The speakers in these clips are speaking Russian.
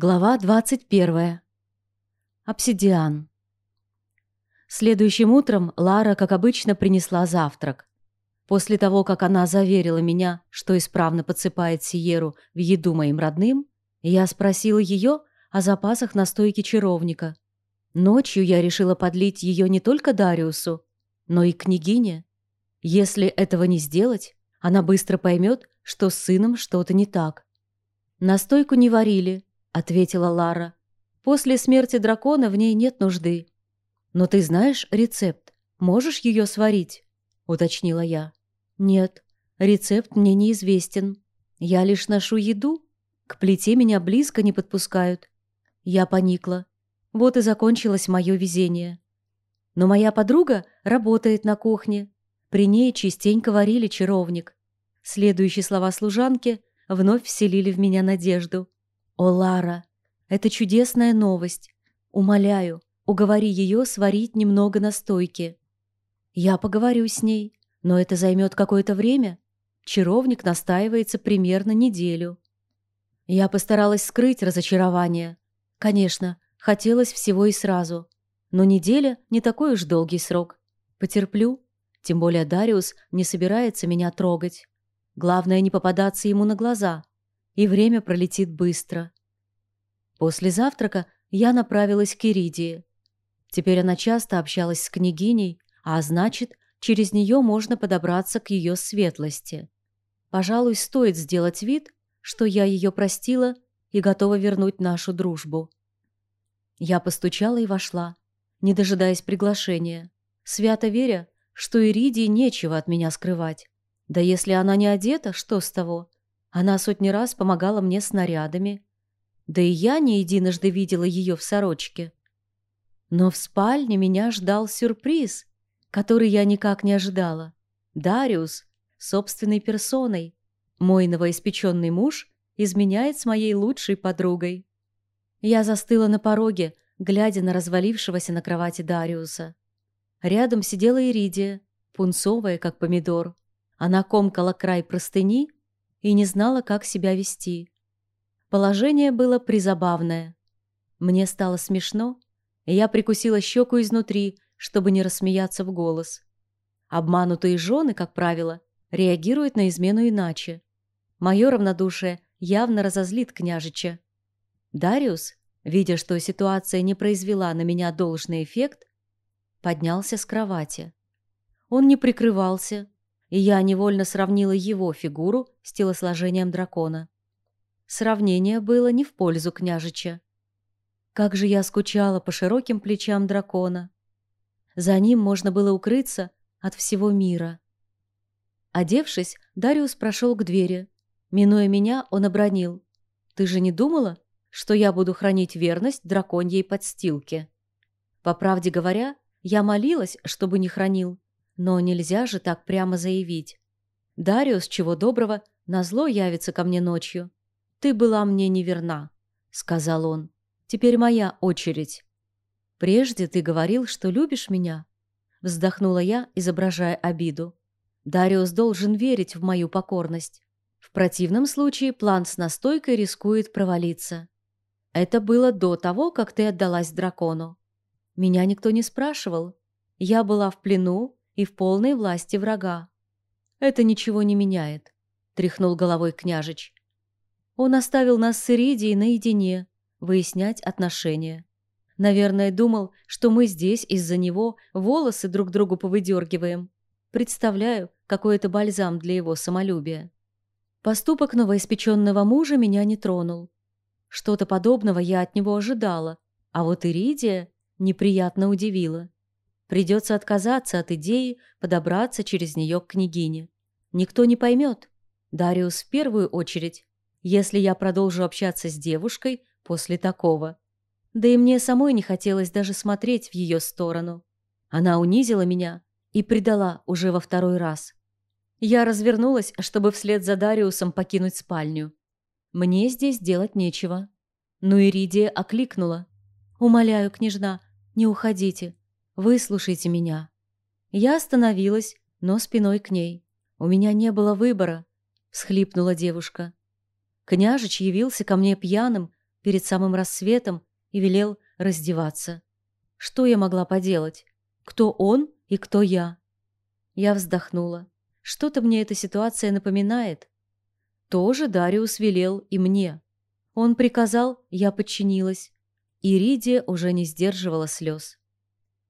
Глава 21. Обсидиан. Следующим утром Лара, как обычно, принесла завтрак. После того, как она заверила меня, что исправно подсыпает Сиеру в еду моим родным, я спросила ее о запасах настойки чаровника. Ночью я решила подлить ее не только Дариусу, но и княгине. Если этого не сделать, она быстро поймет, что с сыном что-то не так. Настойку не варили, — ответила Лара. «После смерти дракона в ней нет нужды». «Но ты знаешь рецепт? Можешь ее сварить?» — уточнила я. «Нет, рецепт мне неизвестен. Я лишь ношу еду. К плите меня близко не подпускают». Я поникла. Вот и закончилось мое везение. Но моя подруга работает на кухне. При ней частенько варили чаровник. Следующие слова служанки вновь вселили в меня надежду. «О, Лара, это чудесная новость. Умоляю, уговори ее сварить немного настойки. Я поговорю с ней, но это займет какое-то время. Чаровник настаивается примерно неделю». Я постаралась скрыть разочарование. Конечно, хотелось всего и сразу. Но неделя — не такой уж долгий срок. Потерплю. Тем более Дариус не собирается меня трогать. Главное, не попадаться ему на глаза и время пролетит быстро. После завтрака я направилась к Иридии. Теперь она часто общалась с княгиней, а значит, через нее можно подобраться к ее светлости. Пожалуй, стоит сделать вид, что я ее простила и готова вернуть нашу дружбу. Я постучала и вошла, не дожидаясь приглашения, свято веря, что Иридии нечего от меня скрывать. Да если она не одета, что с того? Она сотни раз помогала мне с нарядами. Да и я не единожды видела ее в сорочке. Но в спальне меня ждал сюрприз, который я никак не ожидала. Дариус, собственной персоной, мой новоиспеченный муж, изменяет с моей лучшей подругой. Я застыла на пороге, глядя на развалившегося на кровати Дариуса. Рядом сидела Иридия, пунцовая, как помидор. Она комкала край простыни и не знала, как себя вести. Положение было призабавное. Мне стало смешно, и я прикусила щеку изнутри, чтобы не рассмеяться в голос. Обманутые жены, как правило, реагируют на измену иначе. Мое равнодушие явно разозлит княжича. Дариус, видя, что ситуация не произвела на меня должный эффект, поднялся с кровати. Он не прикрывался, и я невольно сравнила его фигуру с телосложением дракона. Сравнение было не в пользу княжича. Как же я скучала по широким плечам дракона. За ним можно было укрыться от всего мира. Одевшись, Дариус прошел к двери. Минуя меня, он обронил. «Ты же не думала, что я буду хранить верность драконьей подстилке?» По правде говоря, я молилась, чтобы не хранил, но нельзя же так прямо заявить. Дариус, чего доброго, назло явится ко мне ночью. «Ты была мне неверна», — сказал он. «Теперь моя очередь». «Прежде ты говорил, что любишь меня», — вздохнула я, изображая обиду. «Дариус должен верить в мою покорность. В противном случае план с настойкой рискует провалиться. Это было до того, как ты отдалась дракону. Меня никто не спрашивал. Я была в плену, и в полной власти врага. «Это ничего не меняет», — тряхнул головой княжич. Он оставил нас с Иридией наедине, выяснять отношения. Наверное, думал, что мы здесь из-за него волосы друг другу повыдергиваем. Представляю, какой это бальзам для его самолюбия. Поступок новоиспеченного мужа меня не тронул. Что-то подобного я от него ожидала, а вот Иридия неприятно удивила. Придется отказаться от идеи подобраться через нее к княгине. Никто не поймет. Дариус в первую очередь, если я продолжу общаться с девушкой после такого. Да и мне самой не хотелось даже смотреть в ее сторону. Она унизила меня и предала уже во второй раз. Я развернулась, чтобы вслед за Дариусом покинуть спальню. Мне здесь делать нечего. Но Иридия окликнула. «Умоляю, княжна, не уходите. Выслушайте меня». Я остановилась, но спиной к ней. «У меня не было выбора», — всхлипнула девушка. Княжич явился ко мне пьяным, перед самым рассветом и велел раздеваться. Что я могла поделать? Кто он и кто я? Я вздохнула. Что-то мне эта ситуация напоминает. Тоже Дариус велел и мне. Он приказал, я подчинилась. Иридия уже не сдерживала слез.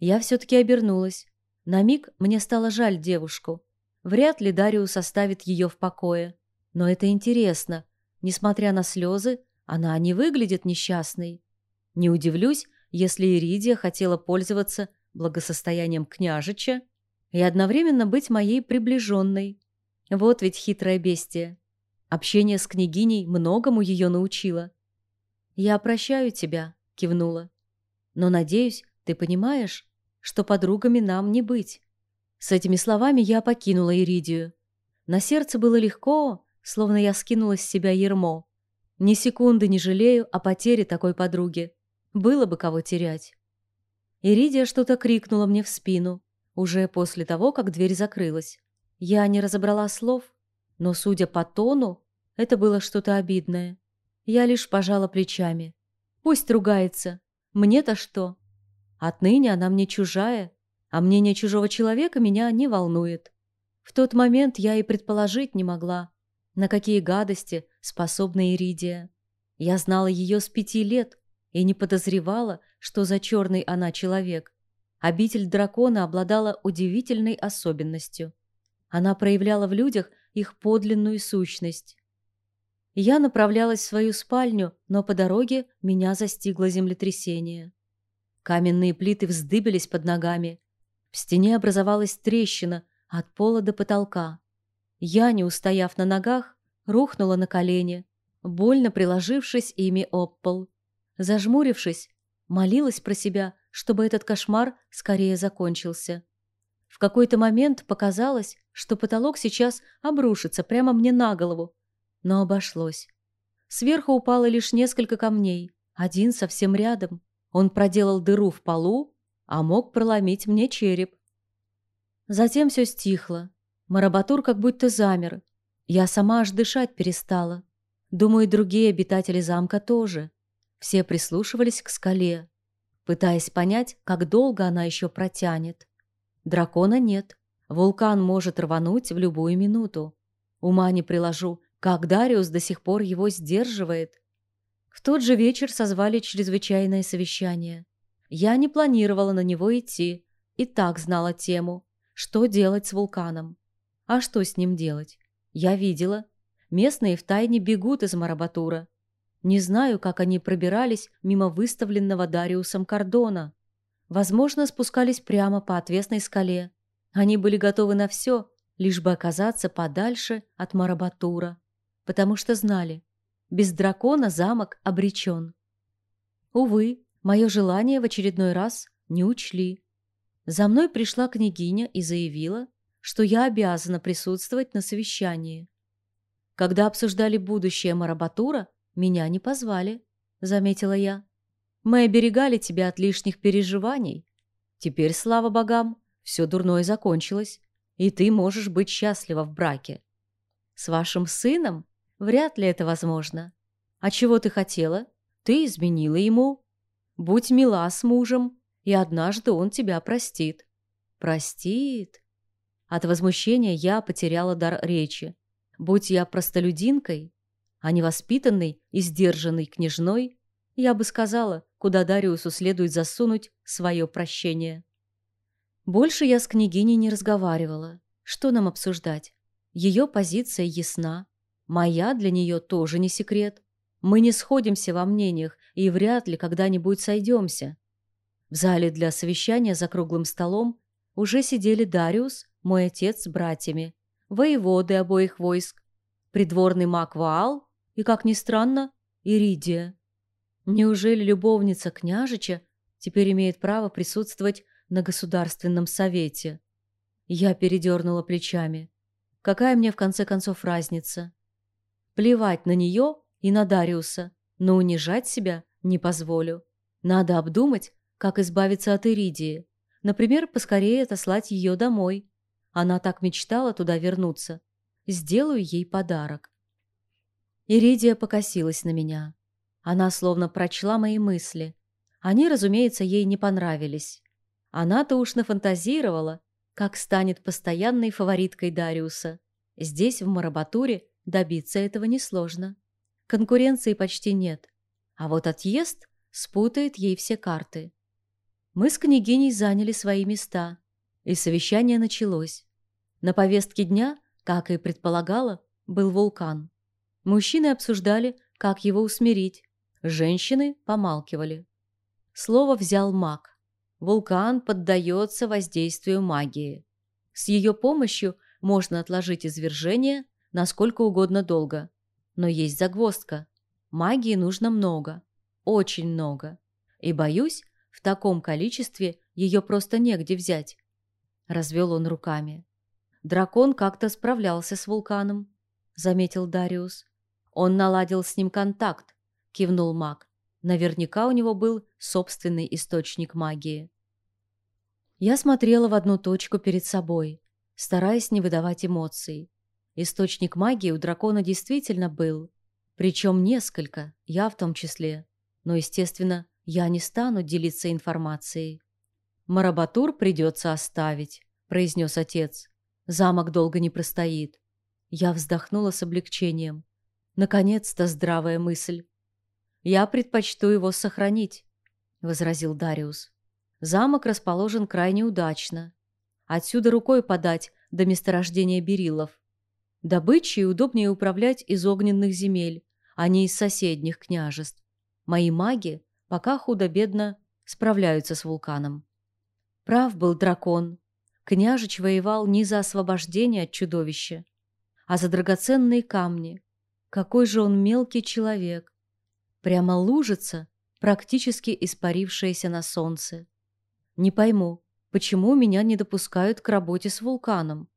Я все-таки обернулась. На миг мне стало жаль девушку. Вряд ли Дариус оставит ее в покое. Но это интересно. Несмотря на слезы, она не выглядит несчастной. Не удивлюсь, если Иридия хотела пользоваться благосостоянием княжича и одновременно быть моей приближенной. Вот ведь хитрое бестие. Общение с княгиней многому ее научило. «Я прощаю тебя», — кивнула. «Но, надеюсь, ты понимаешь, что подругами нам не быть». С этими словами я покинула Иридию. На сердце было легко, словно я скинула с себя ермо. Ни секунды не жалею о потере такой подруги. Было бы кого терять. Иридия что-то крикнула мне в спину, уже после того, как дверь закрылась. Я не разобрала слов, но, судя по тону, это было что-то обидное. Я лишь пожала плечами. Пусть ругается. Мне-то что? Отныне она мне чужая, а мнение чужого человека меня не волнует. В тот момент я и предположить не могла, на какие гадости способна Иридия. Я знала ее с пяти лет и не подозревала, что за черный она человек. Обитель дракона обладала удивительной особенностью. Она проявляла в людях их подлинную сущность. Я направлялась в свою спальню, но по дороге меня застигло землетрясение. Каменные плиты вздыбились под ногами. В стене образовалась трещина от пола до потолка. Я, не устояв на ногах, рухнула на колени, больно приложившись ими об пол. Зажмурившись, молилась про себя, чтобы этот кошмар скорее закончился. В какой-то момент показалось, что потолок сейчас обрушится прямо мне на голову, но обошлось. Сверху упало лишь несколько камней, один совсем рядом. Он проделал дыру в полу, а мог проломить мне череп. Затем все стихло. Марабатур как будто замер. Я сама аж дышать перестала. Думаю, другие обитатели замка тоже. Все прислушивались к скале, пытаясь понять, как долго она еще протянет. Дракона нет. Вулкан может рвануть в любую минуту. Ума не приложу, как Дариус до сих пор его сдерживает. В тот же вечер созвали чрезвычайное совещание. Я не планировала на него идти, и так знала тему, что делать с вулканом. А что с ним делать? Я видела. Местные втайне бегут из Марабатура. Не знаю, как они пробирались мимо выставленного Дариусом кордона. Возможно, спускались прямо по отвесной скале. Они были готовы на все, лишь бы оказаться подальше от Марабатура потому что знали, без дракона замок обречен. Увы, мое желание в очередной раз не учли. За мной пришла княгиня и заявила, что я обязана присутствовать на совещании. Когда обсуждали будущее Марабатура, меня не позвали, заметила я. Мы оберегали тебя от лишних переживаний. Теперь, слава богам, все дурное закончилось, и ты можешь быть счастлива в браке. С вашим сыном Вряд ли это возможно. А чего ты хотела? Ты изменила ему. Будь мила с мужем, и однажды он тебя простит. Простит? От возмущения я потеряла дар речи. Будь я простолюдинкой, а не воспитанной и сдержанной княжной, я бы сказала, куда Дариусу следует засунуть свое прощение. Больше я с княгиней не разговаривала. Что нам обсуждать? Ее позиция ясна. Моя для нее тоже не секрет. Мы не сходимся во мнениях и вряд ли когда-нибудь сойдемся. В зале для совещания за круглым столом уже сидели Дариус, мой отец с братьями, воеводы обоих войск, придворный маг Ваал и, как ни странно, Иридия. Неужели любовница княжича теперь имеет право присутствовать на государственном совете? Я передернула плечами. Какая мне в конце концов разница? Плевать на нее и на Дариуса, но унижать себя не позволю. Надо обдумать, как избавиться от Иридии. Например, поскорее отослать ее домой. Она так мечтала туда вернуться. Сделаю ей подарок. Иридия покосилась на меня. Она словно прочла мои мысли. Они, разумеется, ей не понравились. Она-то уж нафантазировала, как станет постоянной фавориткой Дариуса. Здесь, в Марабатуре, добиться этого несложно. Конкуренции почти нет. А вот отъезд спутает ей все карты. Мы с княгиней заняли свои места, и совещание началось. На повестке дня, как и предполагала, был вулкан. Мужчины обсуждали, как его усмирить. Женщины помалкивали. Слово взял маг. Вулкан поддается воздействию магии. С ее помощью можно отложить извержение насколько угодно долго. Но есть загвоздка. Магии нужно много. Очень много. И, боюсь, в таком количестве ее просто негде взять. Развел он руками. Дракон как-то справлялся с вулканом, заметил Дариус. Он наладил с ним контакт, кивнул маг. Наверняка у него был собственный источник магии. Я смотрела в одну точку перед собой, стараясь не выдавать эмоций. Источник магии у дракона действительно был. Причем несколько, я в том числе. Но, естественно, я не стану делиться информацией. «Марабатур придется оставить», — произнес отец. «Замок долго не простоит». Я вздохнула с облегчением. Наконец-то здравая мысль. «Я предпочту его сохранить», — возразил Дариус. «Замок расположен крайне удачно. Отсюда рукой подать до месторождения берилов. Добычей удобнее управлять из огненных земель, а не из соседних княжеств. Мои маги пока худо-бедно справляются с вулканом. Прав был дракон. Княжич воевал не за освобождение от чудовища, а за драгоценные камни. Какой же он мелкий человек. Прямо лужица, практически испарившаяся на солнце. Не пойму, почему меня не допускают к работе с вулканом?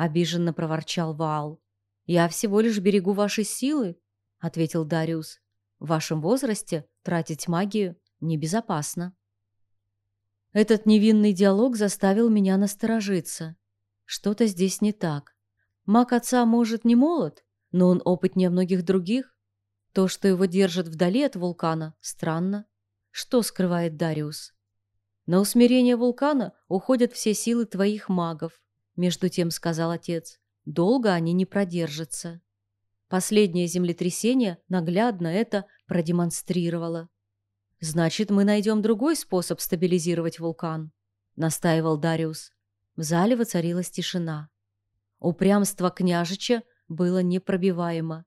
Обиженно проворчал Ваал. Я всего лишь берегу ваши силы, ответил Дариус. В вашем возрасте тратить магию небезопасно. Этот невинный диалог заставил меня насторожиться. Что-то здесь не так. Маг отца, может, не молод, но он опытнее многих других. То, что его держат вдали от вулкана, странно. Что скрывает Дариус? На усмирение вулкана уходят все силы твоих магов, между тем сказал отец. Долго они не продержатся. Последнее землетрясение наглядно это продемонстрировало. Значит, мы найдем другой способ стабилизировать вулкан, настаивал Дариус. В зале воцарилась тишина. Упрямство княжича было непробиваемо.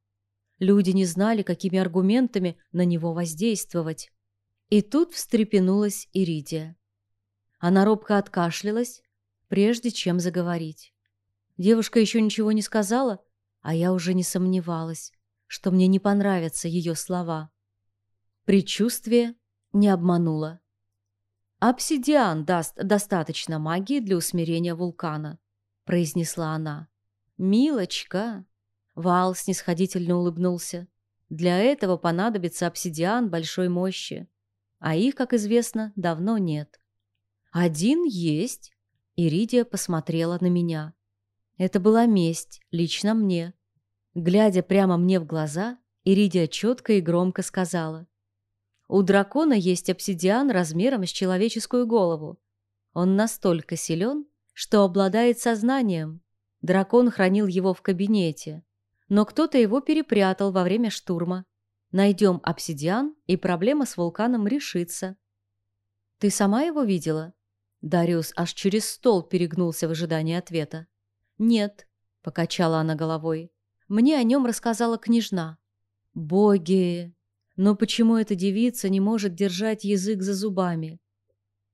Люди не знали, какими аргументами на него воздействовать. И тут встрепенулась Иридия. Она робко откашлялась, прежде чем заговорить. Девушка еще ничего не сказала, а я уже не сомневалась, что мне не понравятся ее слова. Предчувствие не обмануло. «Обсидиан даст достаточно магии для усмирения вулкана», — произнесла она. «Милочка!» — Вал снисходительно улыбнулся. «Для этого понадобится обсидиан большой мощи, а их, как известно, давно нет». «Один есть», Иридия посмотрела на меня. Это была месть, лично мне. Глядя прямо мне в глаза, Иридия четко и громко сказала. «У дракона есть обсидиан размером с человеческую голову. Он настолько силен, что обладает сознанием. Дракон хранил его в кабинете. Но кто-то его перепрятал во время штурма. Найдем обсидиан, и проблема с вулканом решится». «Ты сама его видела?» Дариус аж через стол перегнулся в ожидании ответа. «Нет», — покачала она головой, — «мне о нем рассказала княжна». «Боги! Но почему эта девица не может держать язык за зубами?»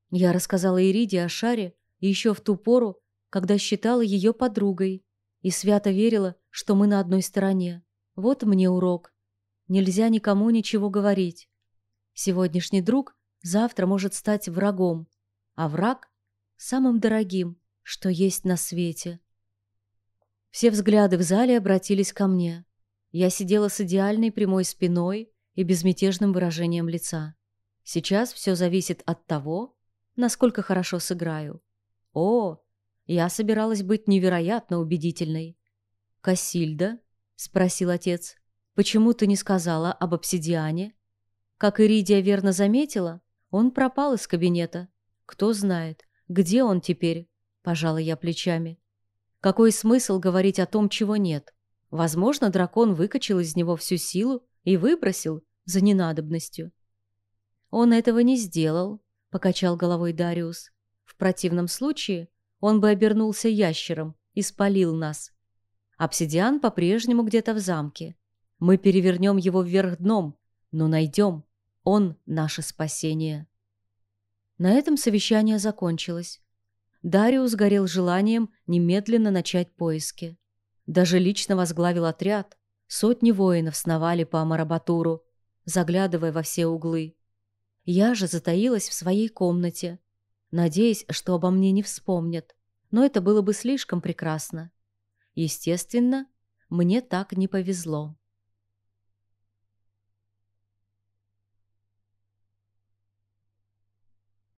Я рассказала Ириде о Шаре еще в ту пору, когда считала ее подругой и свято верила, что мы на одной стороне. Вот мне урок. Нельзя никому ничего говорить. Сегодняшний друг завтра может стать врагом, а враг — самым дорогим, что есть на свете. Все взгляды в зале обратились ко мне. Я сидела с идеальной прямой спиной и безмятежным выражением лица. Сейчас все зависит от того, насколько хорошо сыграю. О, я собиралась быть невероятно убедительной. «Кассильда?» — спросил отец. «Почему ты не сказала об обсидиане?» Как Иридия верно заметила, он пропал из кабинета. Кто знает, где он теперь? Пожала я плечами. Какой смысл говорить о том, чего нет? Возможно, дракон выкачал из него всю силу и выбросил за ненадобностью. Он этого не сделал, покачал головой Дариус. В противном случае он бы обернулся ящером и спалил нас. Обсидиан по-прежнему где-то в замке. Мы перевернем его вверх дном, но найдем. Он — наше спасение. На этом совещание закончилось. Дариус горел желанием немедленно начать поиски. Даже лично возглавил отряд. Сотни воинов сновали по Амарабатуру, заглядывая во все углы. Я же затаилась в своей комнате, надеясь, что обо мне не вспомнят. Но это было бы слишком прекрасно. Естественно, мне так не повезло.